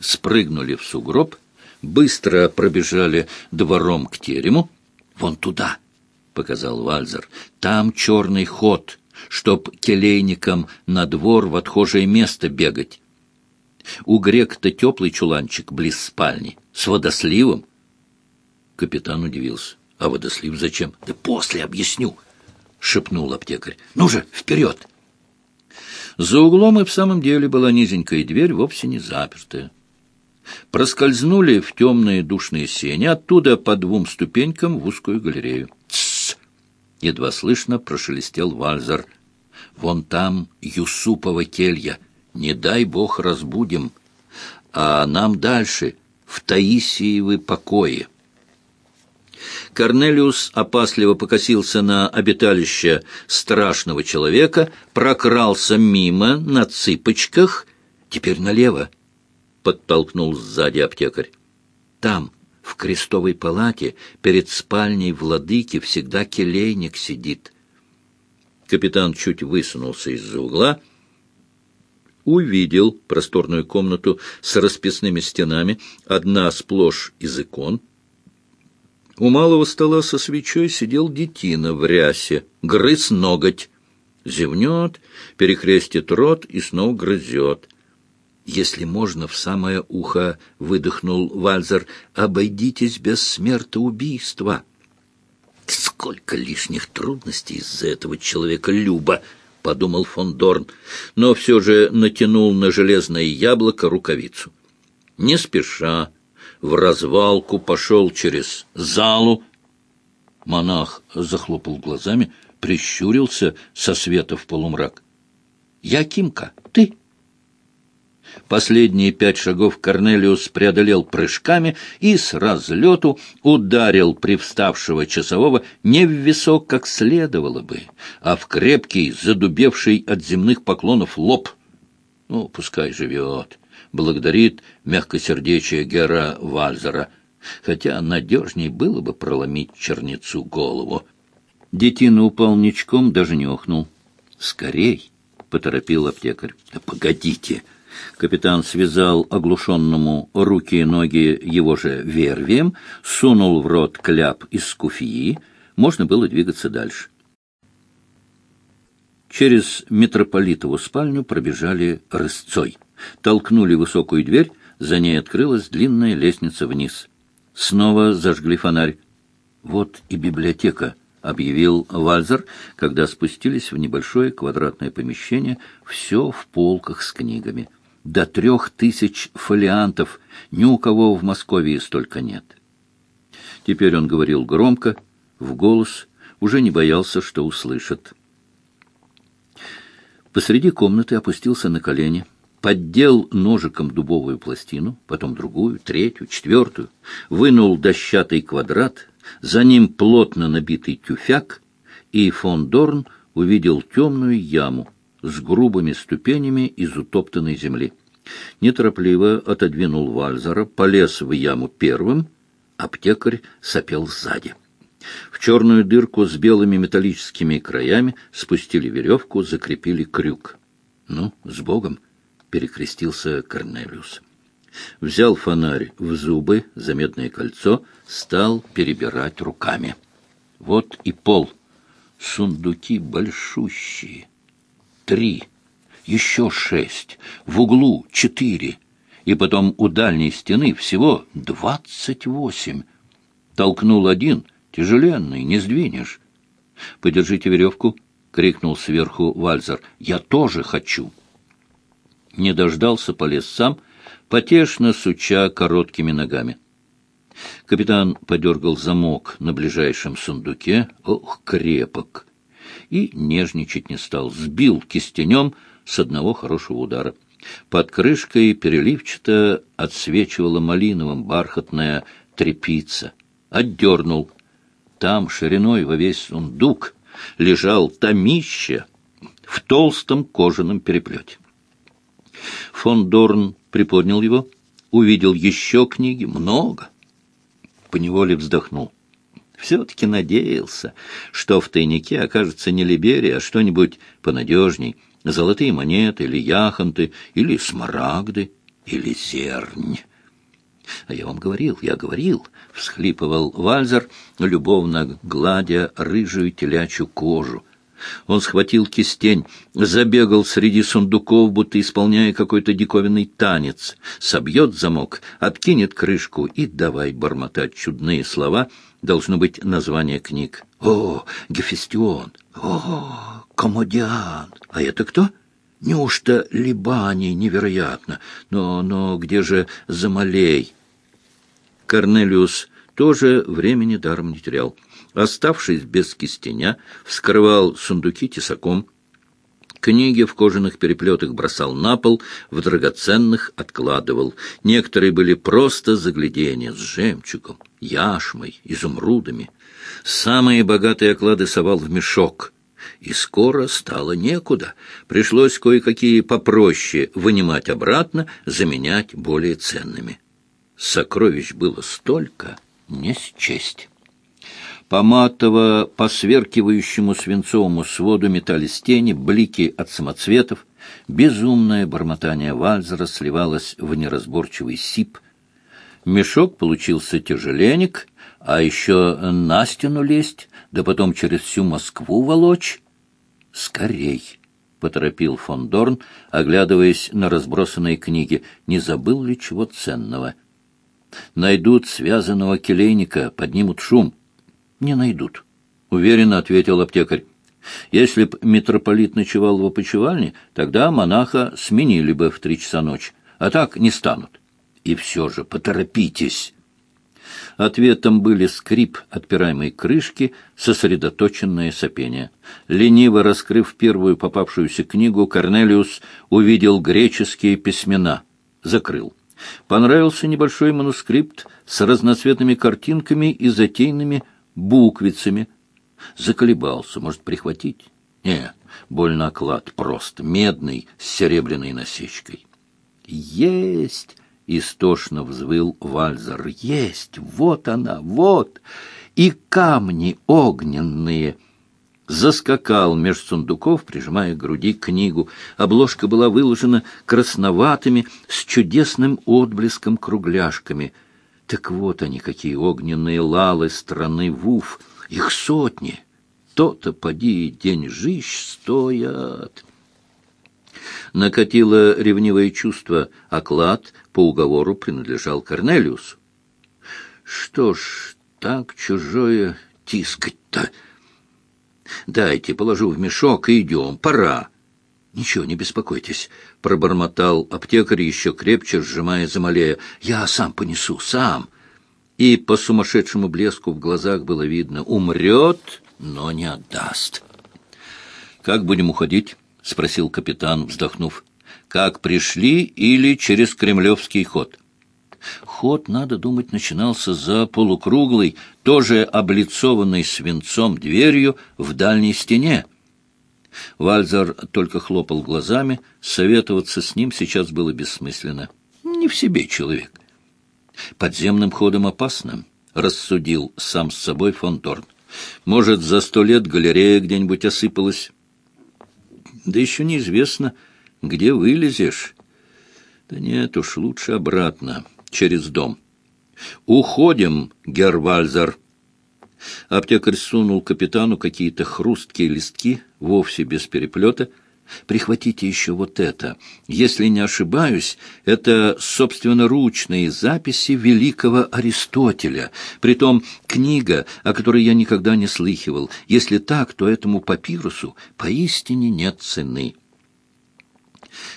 спрыгнули в сугроб, быстро пробежали двором к терему. «Вон туда!» — показал Вальзер. «Там черный ход, чтоб келейникам на двор в отхожее место бегать. У грека-то теплый чуланчик близ спальни, с водосливом». Капитан удивился. «А водослив зачем?» «Да после объясню!» — шепнул аптекарь. «Ну же, вперед!» За углом и в самом деле была низенькая дверь, вовсе не запертая. Проскользнули в темные душные сени, оттуда по двум ступенькам в узкую галерею. «Тссс!» — едва слышно прошелестел Вальзар. «Вон там Юсупова келья. Не дай бог разбудим. А нам дальше, в Таисиевы покои». Корнелиус опасливо покосился на обиталище страшного человека, прокрался мимо на цыпочках. «Теперь налево», — подтолкнул сзади аптекарь. «Там, в крестовой палате, перед спальней владыки, всегда келейник сидит». Капитан чуть высунулся из-за угла, увидел просторную комнату с расписными стенами, одна сплошь из икон — у малого стола со свечой сидел детина в рясе, грыз ноготь. Зевнет, перекрестит рот и снова грызет. «Если можно, в самое ухо», — выдохнул Вальзер, — «обойдитесь без смертоубийства». «Сколько лишних трудностей из-за этого человека Люба!» — подумал фон Дорн, но все же натянул на железное яблоко рукавицу. Не спеша, в развалку, пошел через залу. Монах захлопал глазами, прищурился со света в полумрак. «Якимка, ты?» Последние пять шагов Корнелиус преодолел прыжками и с разлету ударил привставшего часового не в висок, как следовало бы, а в крепкий, задубевший от земных поклонов лоб. Ну, пускай живет благодарит мягкосердечие Гера Вальзера, хотя надежней было бы проломить черницу голову. Детина упал ничком, даже не охнул. «Скорей!» — поторопил аптекарь. «Да погодите!» Капитан связал оглушенному руки и ноги его же вервием, сунул в рот кляп из скуфии. Можно было двигаться дальше. Через митрополитову спальню пробежали рысцой толкнули высокую дверь, за ней открылась длинная лестница вниз. Снова зажгли фонарь. «Вот и библиотека», — объявил Вальзер, когда спустились в небольшое квадратное помещение, все в полках с книгами. До трех тысяч фолиантов, ни у кого в Москве столько нет. Теперь он говорил громко, в голос, уже не боялся, что услышат. Посреди комнаты опустился на колени — поддел ножиком дубовую пластину, потом другую, третью, четвертую, вынул дощатый квадрат, за ним плотно набитый тюфяк, и фон Дорн увидел темную яму с грубыми ступенями из утоптанной земли. Неторопливо отодвинул Вальзара, полез в яму первым, аптекарь сопел сзади. В черную дырку с белыми металлическими краями спустили веревку, закрепили крюк. «Ну, с Богом!» перекрестился Корнелиус. Взял фонарь в зубы, заметное кольцо, стал перебирать руками. Вот и пол. Сундуки большущие. Три. Еще шесть. В углу четыре. И потом у дальней стены всего двадцать восемь. Толкнул один, тяжеленный, не сдвинешь. «Подержите веревку!» — крикнул сверху Вальзер. «Я тоже хочу!» не дождался, полез сам, потешно суча короткими ногами. Капитан подергал замок на ближайшем сундуке, ох, крепок, и нежничать не стал, сбил кистенем с одного хорошего удара. Под крышкой переливчато отсвечивала малиновым бархатная трепица. Отдернул. Там шириной во весь сундук лежал томище в толстом кожаном переплете. Фон Дорн приподнял его, увидел еще книги, много. Поневоле вздохнул. Все-таки надеялся, что в тайнике окажется не Либерия, а что-нибудь понадежней. Золотые монеты или яхонты, или смарагды. или зернь. — А я вам говорил, я говорил, — всхлипывал Вальзер, любовно гладя рыжую телячью кожу. Он схватил кистень, забегал среди сундуков, будто исполняя какой-то диковинный танец, собьет замок, откинет крышку и давай бормотать чудные слова, должно быть название книг. «О, Гефестион! О, Комодиан! А это кто?» Неужто Либани невероятно? Но, но где же Замалей? Корнелиус тоже времени даром не терял. Оставшись без кистеня, вскрывал сундуки тесаком, Книги в кожаных переплетах бросал на пол, в драгоценных откладывал. Некоторые были просто загляденья с жемчугом, яшмой, изумрудами. Самые богатые оклады совал в мешок. И скоро стало некуда. Пришлось кое-какие попроще вынимать обратно, заменять более ценными. Сокровищ было столько, не счесть. По матово посверкивающему свинцовому своду метались тени, блики от самоцветов. Безумное бормотание вальзера сливалось в неразборчивый сип. Мешок получился тяжеленек, а еще на стену лезть, да потом через всю Москву волочь. «Скорей!» — поторопил фон Дорн, оглядываясь на разбросанные книги. «Не забыл ли чего ценного?» — Найдут связанного келейника, поднимут шум. Не найдут, — уверенно ответил аптекарь. Если б митрополит ночевал в опочивальне, тогда монаха сменили бы в три часа ночи, а так не станут. И все же поторопитесь. Ответом были скрип отпираемой крышки, сосредоточенное сопение. Лениво раскрыв первую попавшуюся книгу, Корнелиус увидел греческие письмена. Закрыл. Понравился небольшой манускрипт с разноцветными картинками и затейными буквицами. Заколебался, может, прихватить? Не, больно оклад, просто медный, с серебряной насечкой. Есть! Истошно взвыл Вальзер. Есть! Вот она, вот! И камни огненные — заскакал меж сундуков, прижимая к груди книгу. Обложка была выложена красноватыми, с чудесным отблеском кругляшками. Так вот они, какие огненные лалы страны Вуф, их сотни. То-то, поди, деньжищ стоят. Накатило ревнивое чувство, оклад по уговору принадлежал Корнелиусу. Что ж, так чужое тискать-то... Дайте, положу в мешок и идем, пора. Ничего, не беспокойтесь, пробормотал аптекарь, еще крепче сжимая Замалея. Я сам понесу, сам. И по сумасшедшему блеску в глазах было видно, умрет, но не отдаст. Как будем уходить? спросил капитан, вздохнув. Как пришли или через кремлевский ход? Ход, надо думать, начинался за полукруглой, тоже облицованной свинцом дверью в дальней стене. Вальзар только хлопал глазами, советоваться с ним сейчас было бессмысленно. Не в себе человек. Подземным ходом опасно, рассудил сам с собой фон Торн. Может, за сто лет галерея где-нибудь осыпалась? Да еще неизвестно, где вылезешь. Да нет уж, лучше обратно через дом. «Уходим, Гервальзер!» Аптекарь сунул капитану какие-то хрусткие листки, вовсе без переплета. «Прихватите еще вот это. Если не ошибаюсь, это собственноручные записи великого Аристотеля. Притом книга, о которой я никогда не слыхивал. Если так, то этому папирусу поистине нет цены».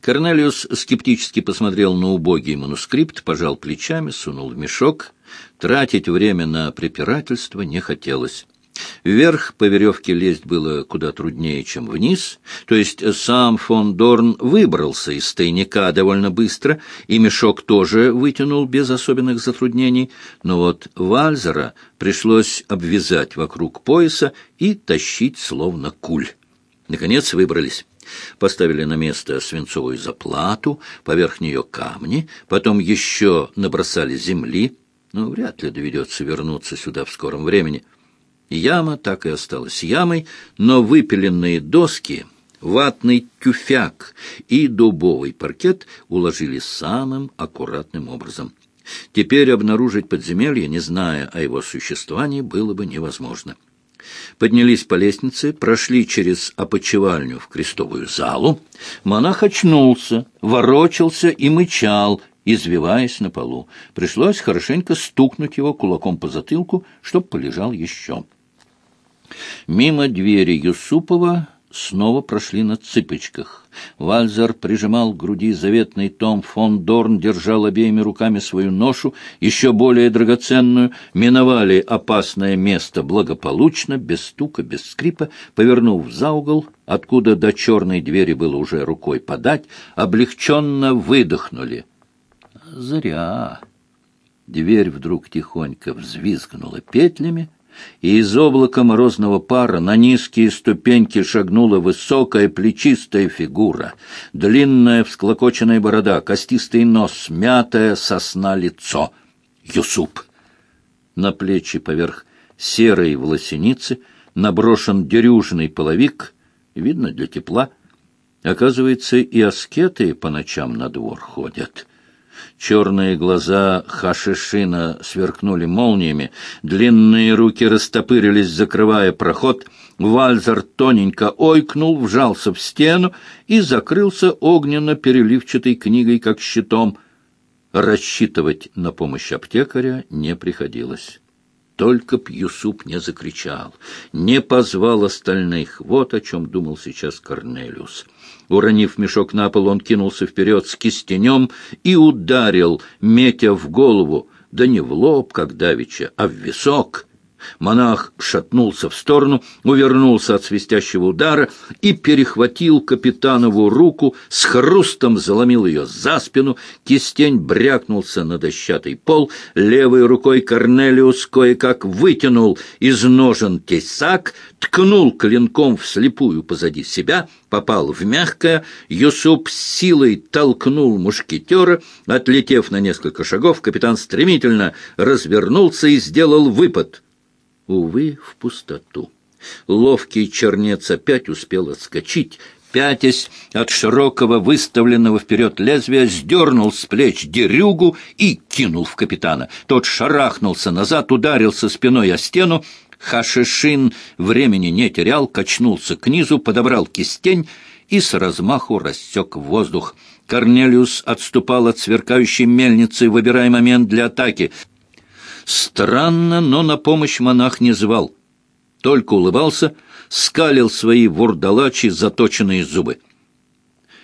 Корнелиус скептически посмотрел на убогий манускрипт, пожал плечами, сунул в мешок. Тратить время на препирательство не хотелось. Вверх по веревке лезть было куда труднее, чем вниз, то есть сам фон Дорн выбрался из тайника довольно быстро, и мешок тоже вытянул без особенных затруднений, но вот Вальзера пришлось обвязать вокруг пояса и тащить словно куль. Наконец выбрались. Поставили на место свинцовую заплату, поверх нее камни, потом еще набросали земли. Ну, вряд ли доведется вернуться сюда в скором времени. Яма так и осталась ямой, но выпиленные доски ватный тюфяк и дубовый паркет уложили самым аккуратным образом. Теперь обнаружить подземелье, не зная о его существовании, было бы невозможно. Поднялись по лестнице, прошли через опочивальню в крестовую залу. Монах очнулся, ворочался и мычал, извиваясь на полу. Пришлось хорошенько стукнуть его кулаком по затылку, чтоб полежал еще. Мимо двери Юсупова снова прошли на цыпочках. Вальзер прижимал к груди заветный том, фон Дорн держал обеими руками свою ношу, еще более драгоценную, миновали опасное место благополучно, без стука, без скрипа, повернув за угол, откуда до черной двери было уже рукой подать, облегченно выдохнули. Зря. Дверь вдруг тихонько взвизгнула петлями, и из облака морозного пара на низкие ступеньки шагнула высокая плечистая фигура, длинная всклокоченная борода, костистый нос, мятое сосна лицо. Юсуп! На плечи поверх серой волосеницы наброшен дерюжный половик, видно, для тепла. Оказывается, и аскеты по ночам на двор ходят. Черные глаза Хашишина сверкнули молниями, длинные руки растопырились, закрывая проход. Вальзер тоненько ойкнул, вжался в стену и закрылся огненно-переливчатой книгой, как щитом. Рассчитывать на помощь аптекаря не приходилось. Только Пьюсуп не закричал, не позвал остальных. Вот о чем думал сейчас Корнелиус. Уронив мешок на пол, он кинулся вперед с кистенем и ударил, метя в голову, да не в лоб, как давеча, а в висок — Монах шатнулся в сторону, увернулся от свистящего удара и перехватил капитанову руку, с хрустом заломил ее за спину, кистень брякнулся на дощатый пол, левой рукой Корнелиус кое-как вытянул из ножен тесак, ткнул клинком вслепую позади себя, попал в мягкое, Юсуп силой толкнул мушкетера, отлетев на несколько шагов, капитан стремительно развернулся и сделал выпад — увы, в пустоту. Ловкий чернец опять успел отскочить, пятясь от широкого выставленного вперед лезвия, сдернул с плеч дерюгу и кинул в капитана. Тот шарахнулся назад, ударился спиной о стену. Хашишин времени не терял, качнулся к низу, подобрал кистень и с размаху рассек воздух. Корнелиус отступал от сверкающей мельницы, выбирая момент для атаки — Странно, но на помощь монах не звал. Только улыбался, скалил свои вурдалачи заточенные зубы.